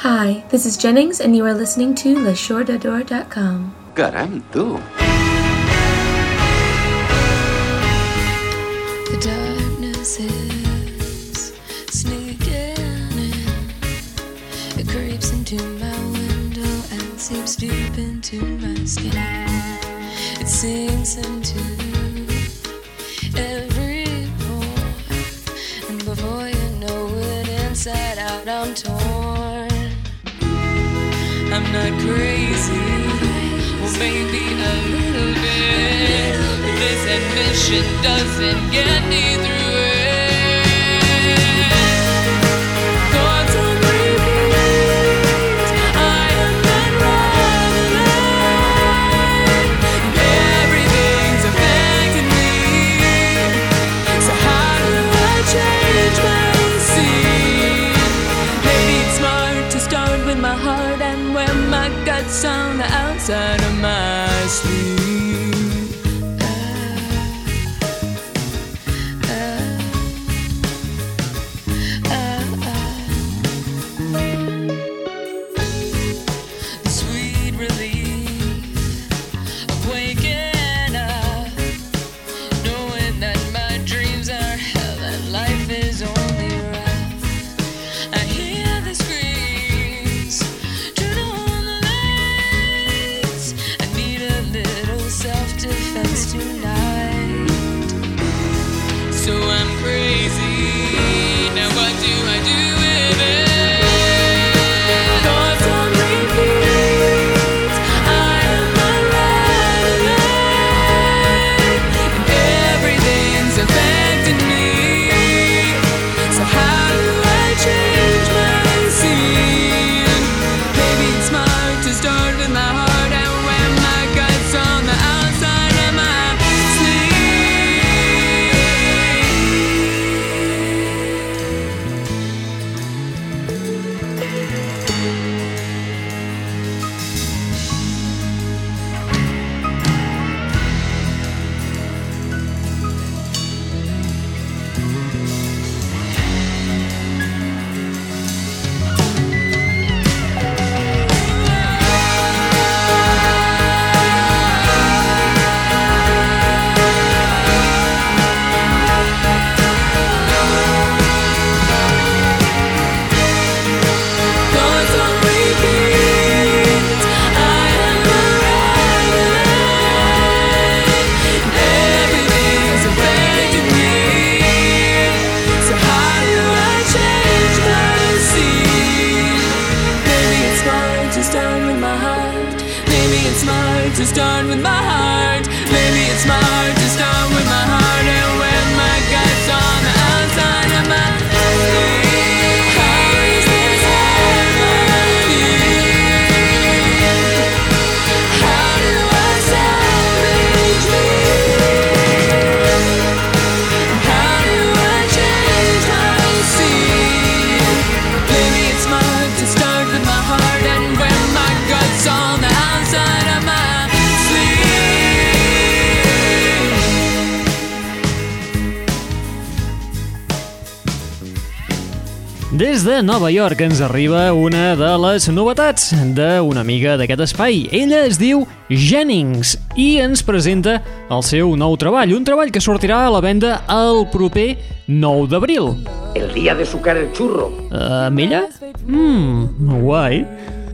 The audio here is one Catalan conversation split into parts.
Hi, this is Jennings, and you are listening to LeShoredador.com. Caram, tu. The darkness is sneaking in. It creeps into my window and seeps deep into my skin. It sinks into crazy, well maybe a little bit. This admission doesn't get me through Des de Nova York ens arriba una de les novetats d'una amiga d'aquest espai. Ella es diu Jennings i ens presenta el seu nou treball, un treball que sortirà a la venda el proper 9 d'abril. El día de sucar el churro. Uh, amb ella? Mmm, guai.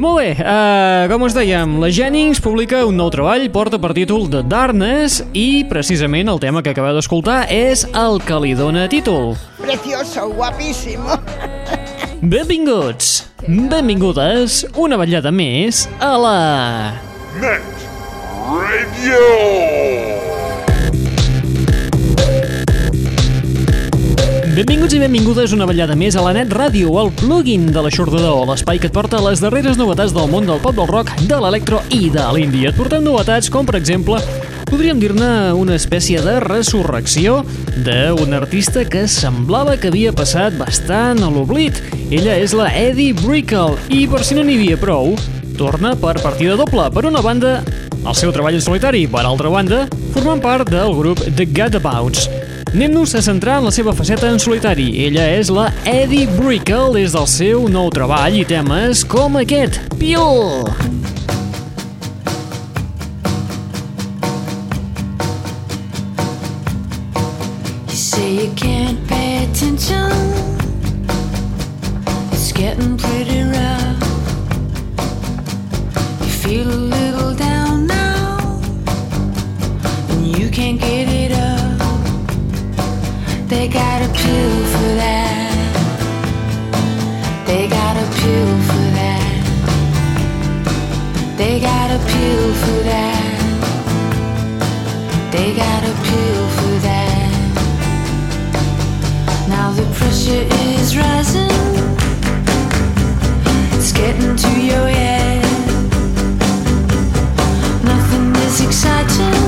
Molt bé, uh, com us dèiem, la Jennings publica un nou treball, porta per títol The Darkness i precisament el tema que acabeu d'escoltar és el que li dona títol. Precioso, guapísimo. Benvinguts, benvingudes, una vetllada més a la... Net Radio. Benvinguts i benvingudes una vetllada més a la Net Ràdio, el plugin de l'aixordador, l'espai que et porta les darreres novetats del món del pop del rock, de l'electro i de l'indie. Et portem novetats com, per exemple, podríem dir-ne una espècie de resurrecció d'un artista que semblava que havia passat bastant a l'oblit. Ella és la Eddie Brickell i, per si no n'hi havia prou, torna per partida doble. Per una banda, el seu treball en solitari, per altra banda, formant part del grup The Gadabouts. Anem-nos a centrar en la seva faceta en solitari. Ella és la Eddie Brickell des del seu nou treball i temes com aquest, Peel! You say you can't pretty rough. You feel a little down now, and you can't get it up. They got a pill for that. They got a pill for that. They got a pill for that. They got a pill for that. Now the pressure is rising. Getting to your head. Nothing is exciting.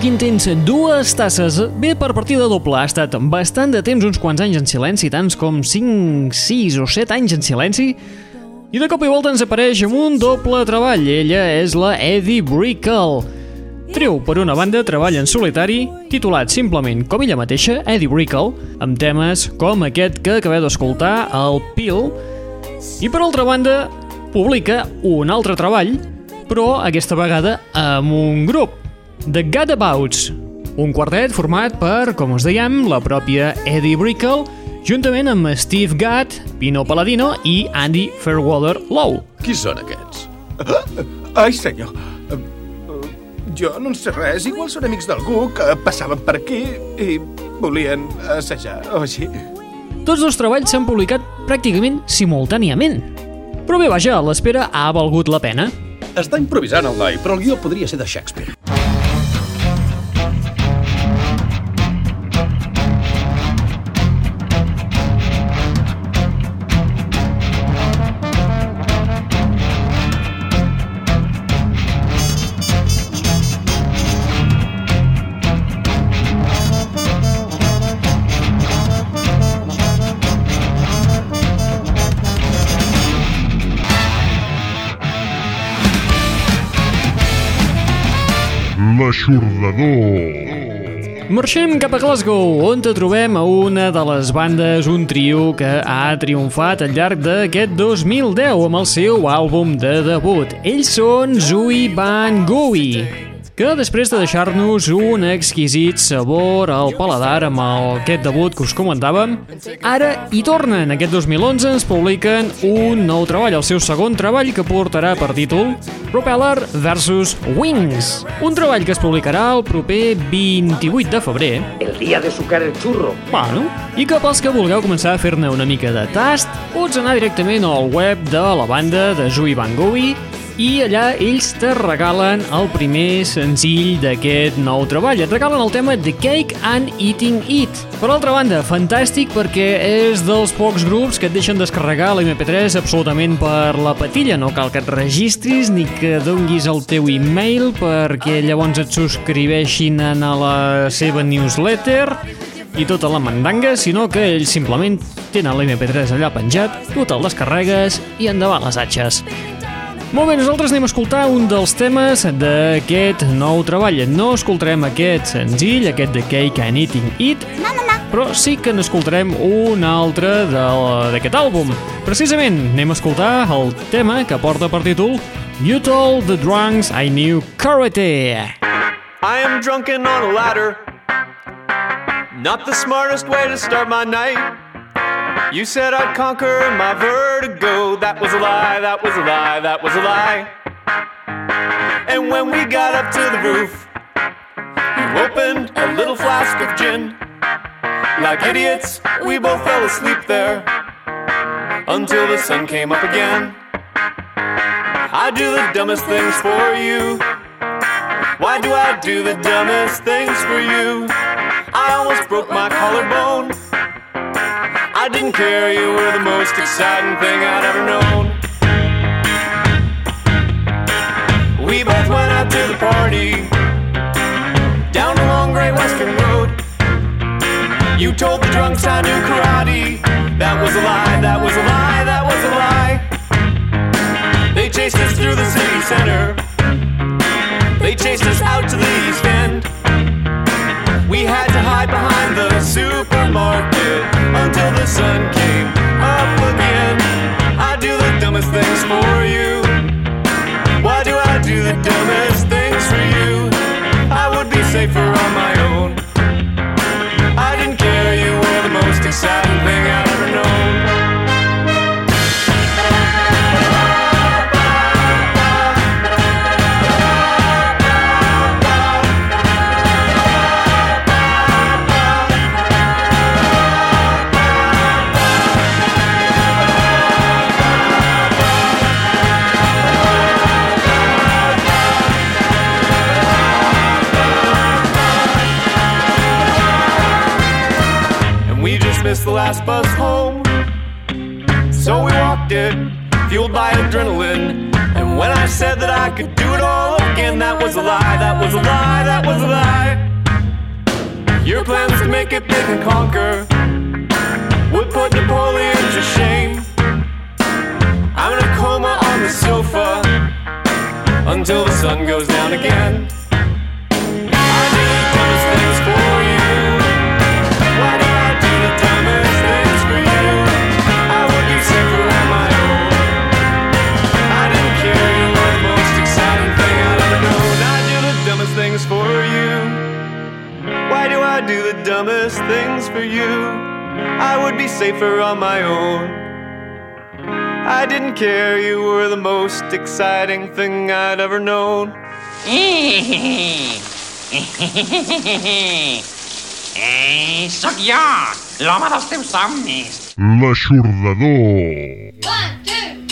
Quin tens dues tasses, bé per partida doble. Ha estat bastant de temps, uns quants anys en silenci, tants com 5, 6 o 7 anys en silenci, i de cop i volta ens apareix amb un doble treball. Ella és la Eddie Brickell. Treu, per una banda, treball en solitari, titulat simplement com ella mateixa, Eddie Brickell, amb temes com aquest que acabeu d'escoltar, el Peel, i per altra banda, publica un altre treball, però aquesta vegada amb un grup, The Gadabouts, un quartet format per, com us dèiem, la pròpia Eddie Brickell, juntament amb Steve Gadd, Pino Palladino i Andy Fairweather Lowe. Qui són aquests? Ai, senyor. Eh, eh, Jo no en sé res. Igual són amics d'algú que passaven per aquí i volien assajar o així. Tots dos treballs s'han publicat pràcticament simultàniament. Però bé, vaja, l'espera ha valgut la pena. Està improvisant el noi, però el guió podria ser de Shakespeare. L'aixordador. Marxem cap a Glasgow, on te trobem a una de les bandes, un trio que ha triomfat al llarg d'aquest 2010 amb el seu àlbum de debut. Ells són Zui Van Goghi, que després de deixar-nos un exquisit sabor al paladar amb el, aquest debut que us comentàvem, ara hi tornen. Aquest 2011 ens publiquen un nou treball, el seu segon treball que portarà per títol Propeller vs Wings. Un treball que es publicarà el proper 28 de febrer El día de sucar el churro. Bueno, i que pels que vulgueu començar a fer-ne una mica de tast, pots anar directament al web de la banda de Zui Van Goghi i allà ells te regalen el primer senzill d'aquest nou treball. Et regalen el tema The Cake and Eating It. Per altra banda, fantàstic perquè és dels pocs grups que et deixen descarregar l'MP3 absolutament per la patilla. No cal que et registris ni que donguis el teu e-mail perquè llavors et subscriveixin a la seva newsletter i tota la mandanga, sinó que ells simplement tenen l'MP3 allà penjat, tu te'l descarregues i endavant les atxes. Molt bé, nosaltres anem a escoltar un dels temes d'aquest nou treball. No escoltarem aquest senzill, aquest de Cake and Eating It, no, no, no. però sí que n'escoltarem un altre de- d'aquest àlbum. Precisament, anem a escoltar el tema que porta per títol You Told the Drunks I Knew Karate. I am drunken on a ladder. Not the smartest way to start my night. You said I'd conquer my vertigo. That was a lie, that was a lie, that was a lie. And when we got up to the roof, you opened a little flask of gin. Like idiots, we both fell asleep there until the sun came up again. I do the dumbest things for you. Why do I do the dumbest things for you? I almost broke my collarbone. I didn't care, you were the most exciting thing I'd ever known. We both went out to the party down the long Great Western Road. You told the drunks I knew karate. That was a lie, that was a lie, that was a lie. They chased us through the city center. They chased us out to the east end. We had to hide behind the supermarket until the sun came up again. I do the dumbest things for you. Why do I do the dumbest things for you? I would be safer on my own. I didn't care, you were the most exciting the last bus home. So we walked it, fueled by adrenaline. And when I said that I could do it all again, that was a lie, that was a lie, that was a lie. Your plans to make it big and conquer would put Napoleon to shame. I'm in a coma on the sofa until the sun goes down again. Dumbest things for you? I would be safer on my own. I didn't care, you were the most exciting thing I'd ever known. Sóc jo, l'home dels teus somnis. L'aixordador. Strategy, there's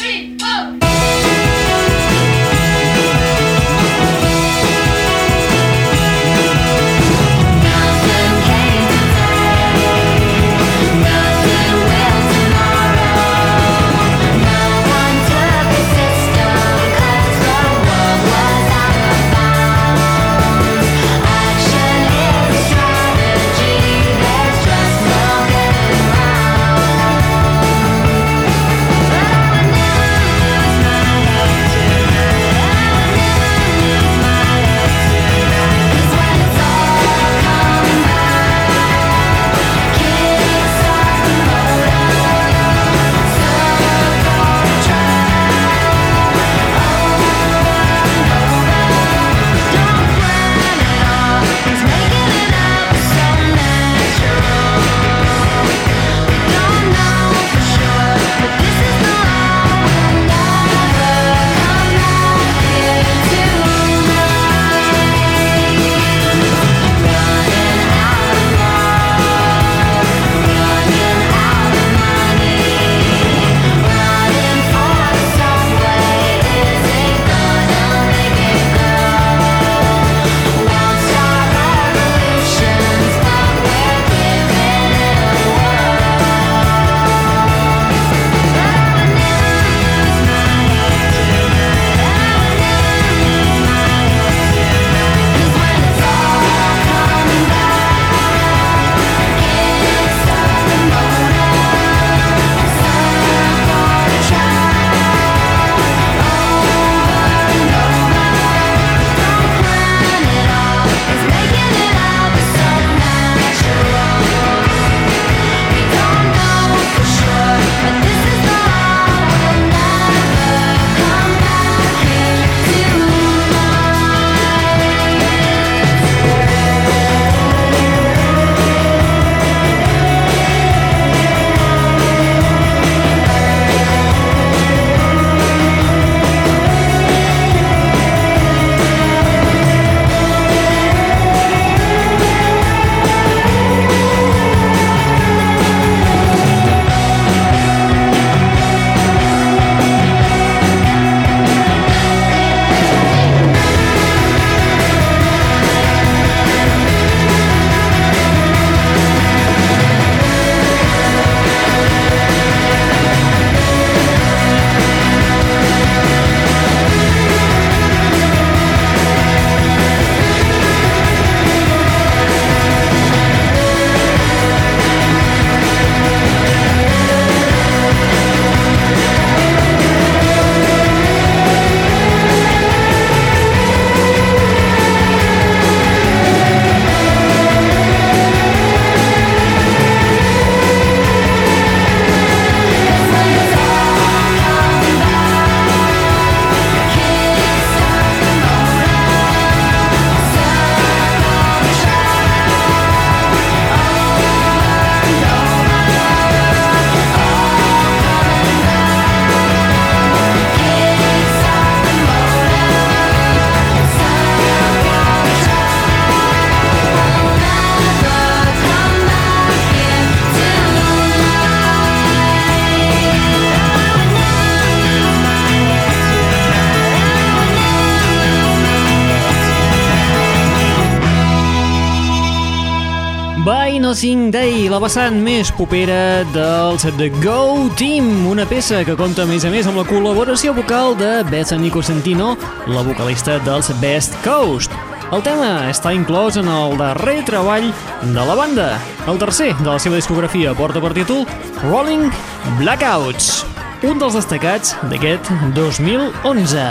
Say Nothing Day, la vessant més popera dels The Go Team, una peça que compta a més a més amb la col·laboració vocal de Bethany Cosentino, la vocalista dels Best Coast. El tema està inclòs en el darrer treball de la banda. El tercer de la seva discografia porta per títol Rolling Blackouts, un dels destacats d'aquest 2011.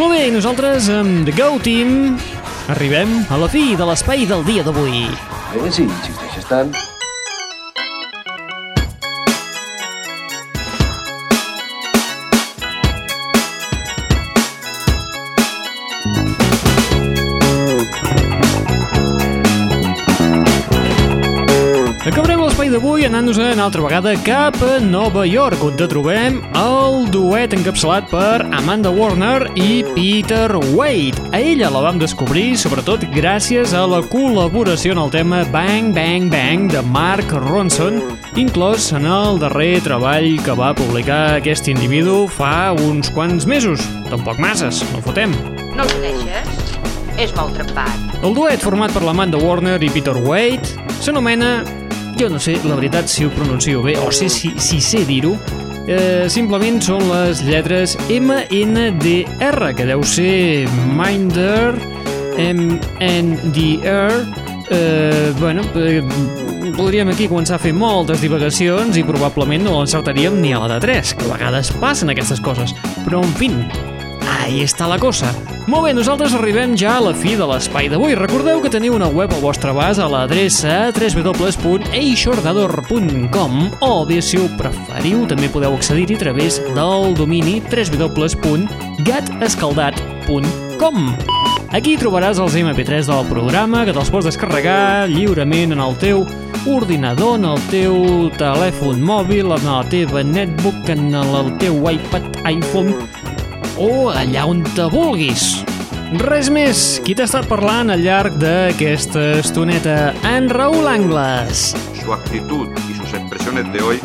Molt bé, nosaltres amb The Go Team arribem a la fi de l'espai del dia d'avui. Eh, sí, insisteixes tant. D'avui anant-nos una altra vegada cap a Nova York, on te trobem el duet encapçalat per Amanda Warner i Peter Wade. A ella la vam descobrir sobretot gràcies a la col·laboració en el tema Bang Bang Bang de Mark Ronson, inclòs en el darrer treball que va publicar aquest individu fa uns quants mesos. Tampoc masses, no fotem. No el coneixes? És molt trempat. El duet format per l'Amanda Warner i Peter Wade s'anomena jo no sé, la veritat, si ho pronuncio bé, o sé si, si sé dir-ho, eh, simplement són les lletres MNDR, que deu ser Minder, MNDR, eh, bueno, eh, podríem aquí començar a fer moltes divagacions i probablement no l'encertaríem ni a la de 3, que a vegades passen aquestes coses. Però, en fin, ahí està la cosa. Molt bé, nosaltres arribem ja a la fi de l'espai d'avui. Recordeu que teniu una web al vostre abast a l'adreça www.eixordador.com o bé, si ho preferiu, també podeu accedir-hi a través del domini www.gatescaldat.com Aquí trobaràs els MP3 del programa que te'ls pots descarregar lliurement en el teu ordinador, en el teu telèfon mòbil, en la teva netbook, en el teu iPad, iPhone o allà on te vulguis. Res més, qui t'ha estat parlant al llarg d'aquesta estoneta? En Raúl Angles. Su actitud y sus expresiones de hoy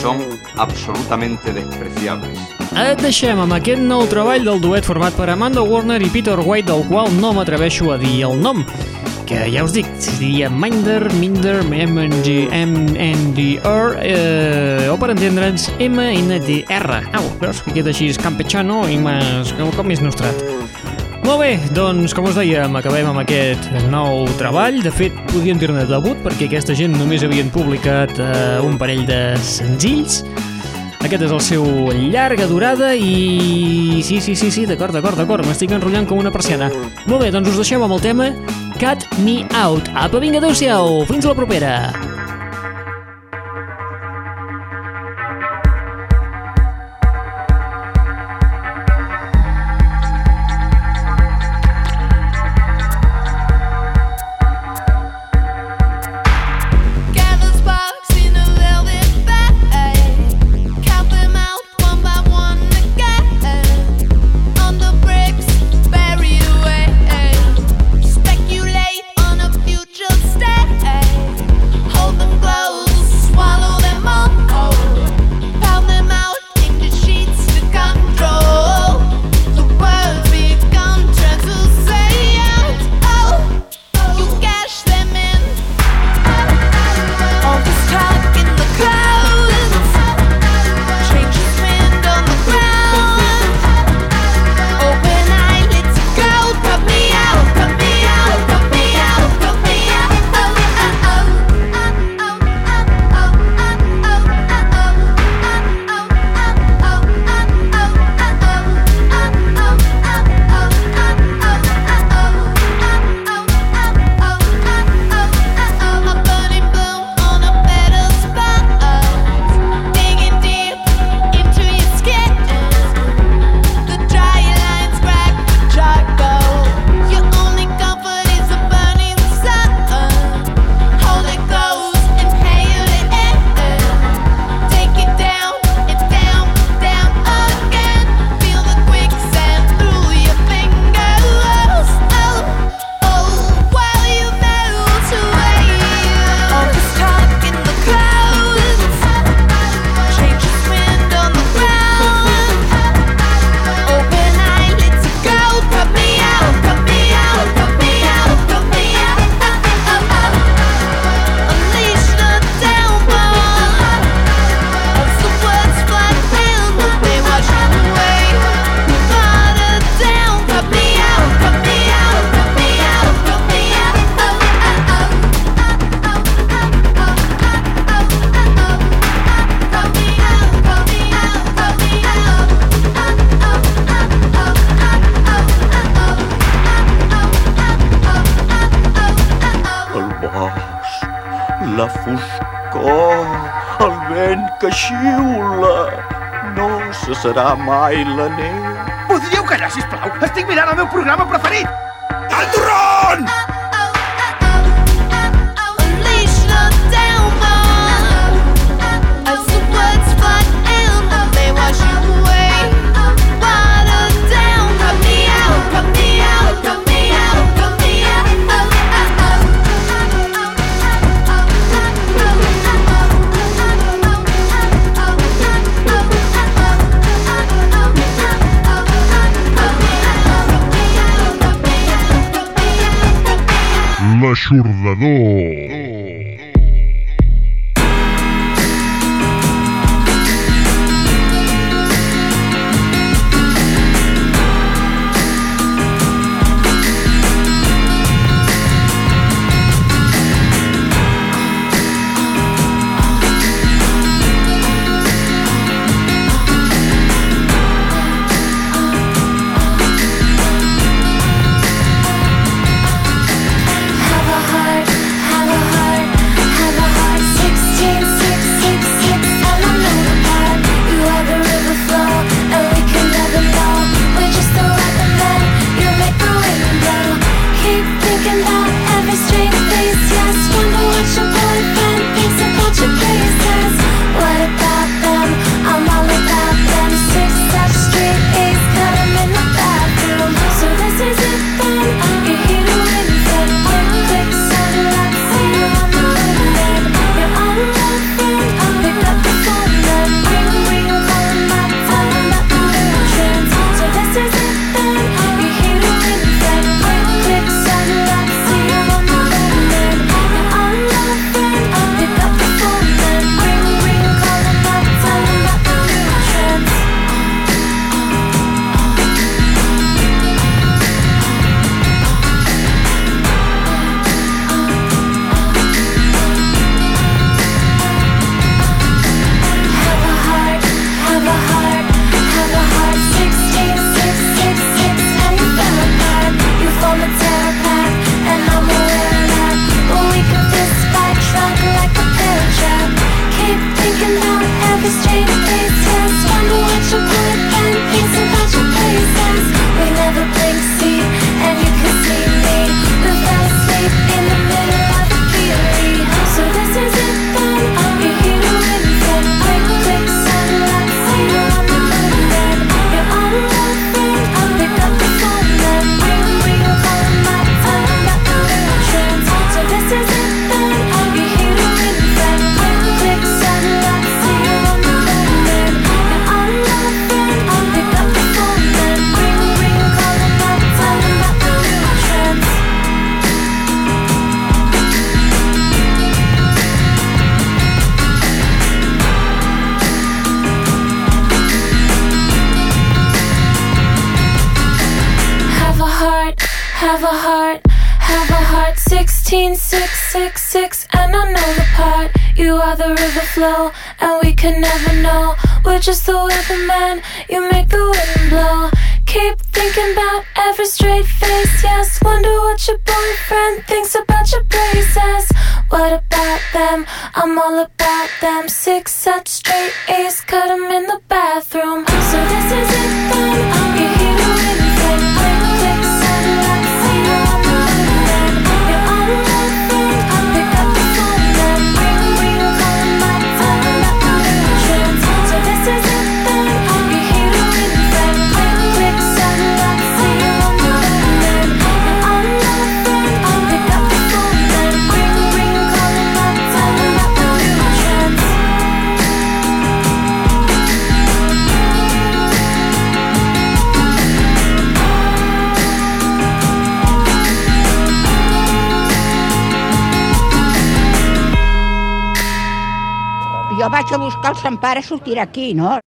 son absolutamente despreciables. Et deixem amb aquest nou treball del duet format per Amanda Warner i Peter White, del qual no m'atreveixo a dir el nom, que ja us dic, es diria Minder, Minder, MNG, MNDR, eh, o per entendre'ns, MNDR. Au, veus que queda així campechano i més, com més nostrat. Molt bé, doncs, com us dèiem, acabem amb aquest nou treball. De fet, podríem dir-ne debut, perquè aquesta gent només havien publicat eh, un parell de senzills. Aquest és el seu llarga durada i... Sí, sí, sí, sí, d'acord, d'acord, d'acord, m'estic enrotllant com una persiana. Molt bé, doncs us deixem amb el tema Cut Me Out. Apa, vinga, adeu-siau, fins la propera. serà mai la neu. Podríeu callar, sisplau? Estic mirant el meu programa preferit! El torron! Ah! Churlador. You're just the weatherman, you make the wind blow. Keep thinking about every straight face, yes. Wonder what your boyfriend thinks about your braces. What about them? I'm all about them. Six such straight A's, cut them in the bathroom. So this is it then, I'm your. jo vaig a buscar el Sant Pare, sortirà aquí, no?